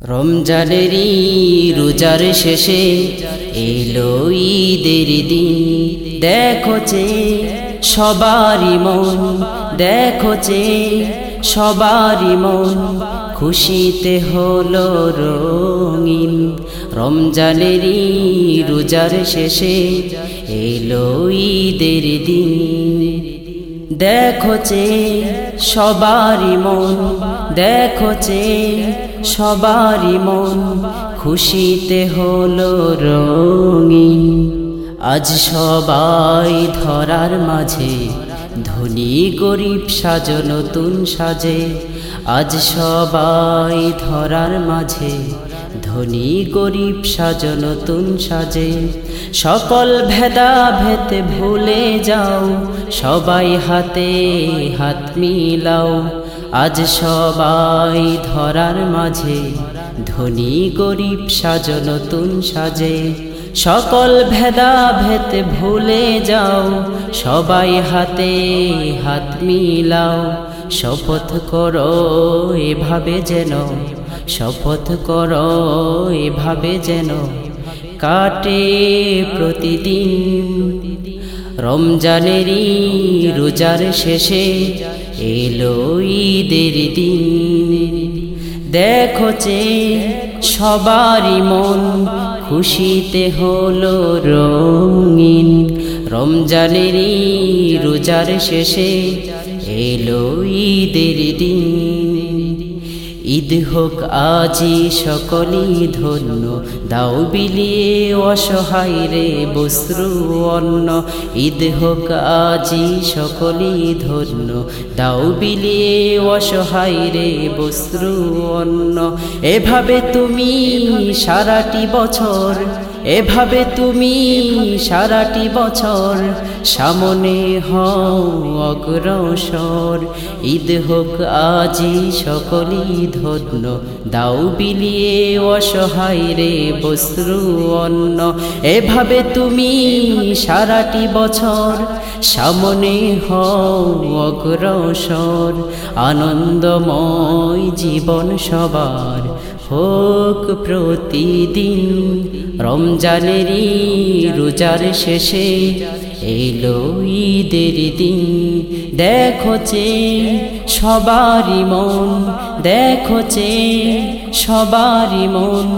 রমজানেরই রোজার শেষে এলো ঈদের দিন। দেখো চে সবারই মন, দেখো চে সবারই মন, খুশিতে হলো রঙিন। রমজানেরই রোজার শেষে এলো ঈদের দিন। দেখো চে সবারই মন, দেখো চে সবারই মন, খুশিতে হলো রঙিন। আজ সবাই ধরার মাঝে, ধনী গরিব সাজো, নতুন সাজে। আজ সবাই ধরার মাঝে ধনী গরিব সাজো নতুন সাজে। সকল ভেদা ভেতে ভুলে যাও, সবাই হাতে হাত মিলাও। আজ সবাই ধরার মাঝে, ধনী গরিব সাজো নতুন সাজে। সকল ভেদা ভেতে ভুলে যাও, সবাই হাতে হাত মিলাও। শপথ করো এভাবে যেন শপথ করো, এভাবে যেন কাটে প্রতিদিন। রমজানেরই রোজার শেষে এলো ঈদের দিন। দেখো চে সবারই মন খুশিতে হলো রঙিন। রমজানেরই রোজার শেষে এলো ঈদের দিন। ঈদ হোক আজি সকলি ধন্য। দাও বিলিয়ে অসহায় রে বস্রু অন্ন। ঈদ হোক আজি সকলি ধন্য। দাও বিলিয়ে অসহায় রে বস্রু অন্ন। এভাবে তুমি সারাটি বছর এভাবে তুমি সারাটি বছর সামনে হও অগ্রসর। ঈদ হোক আজি সকলই ধন্য, দাও বিলিয়ে অসহায় রে বস্ত্রু অন্ন। এভাবে তুমি সারাটি বছর সামনে হও অগ্রসর। আনন্দময় জীবন সবার হোক প্রতিদিন রমজানেরই রোজার শেষে এলো ঈদের দিন। দেখো চে সবারই মন, দেখো চে সবারই মন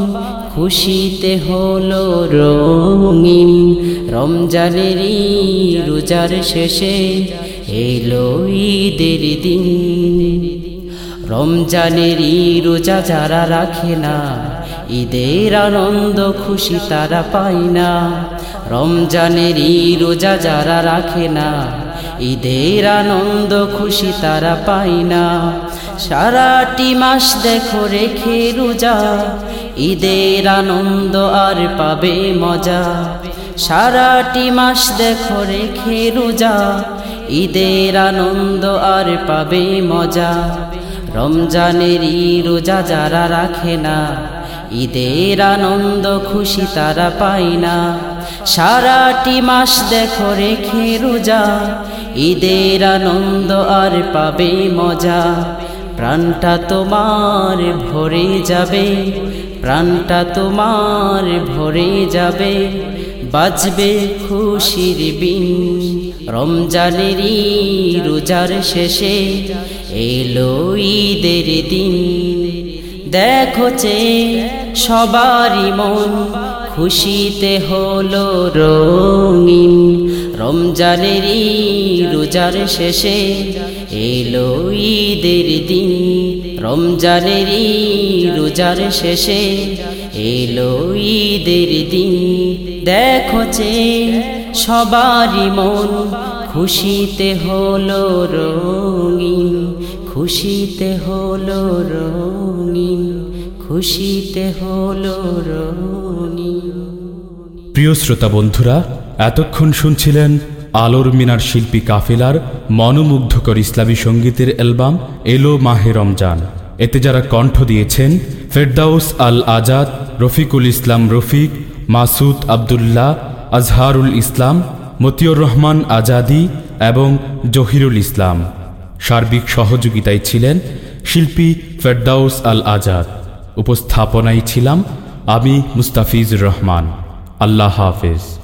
খুশিতে হলো রঙিন। রমজানেরই রোজার শেষে এলো ঈদের দিন। রমজানেরই রোজা যারা রাখে না, ঈদের আনন্দ খুশি তারা পায় না। রমজানেরই রোজা যারা রাখে না, ঈদের আনন্দ খুশি তারা পায় না। সারাটি মাস দেখো রেখে রোজা, ঈদের আনন্দ আর পাবে মজা। সারাটি মাস দেখো রেখে রোজা, ঈদের আনন্দ আর পাবে মজা। রমজানেরই রোজা যারা রাখে না, ঈদের আনন্দ খুশি তারা পায় না। সারাটি মাস দেখো রেখে রোজা, ঈদের আনন্দ আর পাবে মজা। প্রাণটা তোমার ভরে যাবে, প্রাণটা তোমার ভরে যাবে, বাজবে খুশির বিন। রমজানেরই রোজার শেষে এলো ঈদের দিন। দেখো চে সবারই মন খুশিতে হলো রঙিন। রমজানেরই রোজার শেষে এলো ঈদের দিন। রমজানেরই রোজার শেষে এলো ঈদের দিন। দেখো চে সবারই মন খুশিতে হলো রঙিন। খুশিতে হলো রঙিন, খুশিতে হলো রঙিন। প্রিয় শ্রোতা বন্ধুরা, এতক্ষণ শুনছিলেন আলোর মিনার শিল্পী কাফেলার মনোমুগ্ধকর ইসলামী সঙ্গীতের অ্যালবাম এলো মাহে রমজান। এতে যারা কণ্ঠ দিয়েছেন, ফেরদাউস আল আজাদ, রফিকুল ইসলাম রফিক, মাসুদ আবদুল্লাহ, আজহারুল ইসলাম, মতিউর রহমান আজাদি এবং জহিরুল ইসলাম। সার্বিক সহযোগিতায় ছিলেন শিল্পী ফেরদাউস আল আজাদ উপস্থাপনায় ছিলাম আমি মুস্তাফিজ রহমান। আল্লাহ হাফেজ।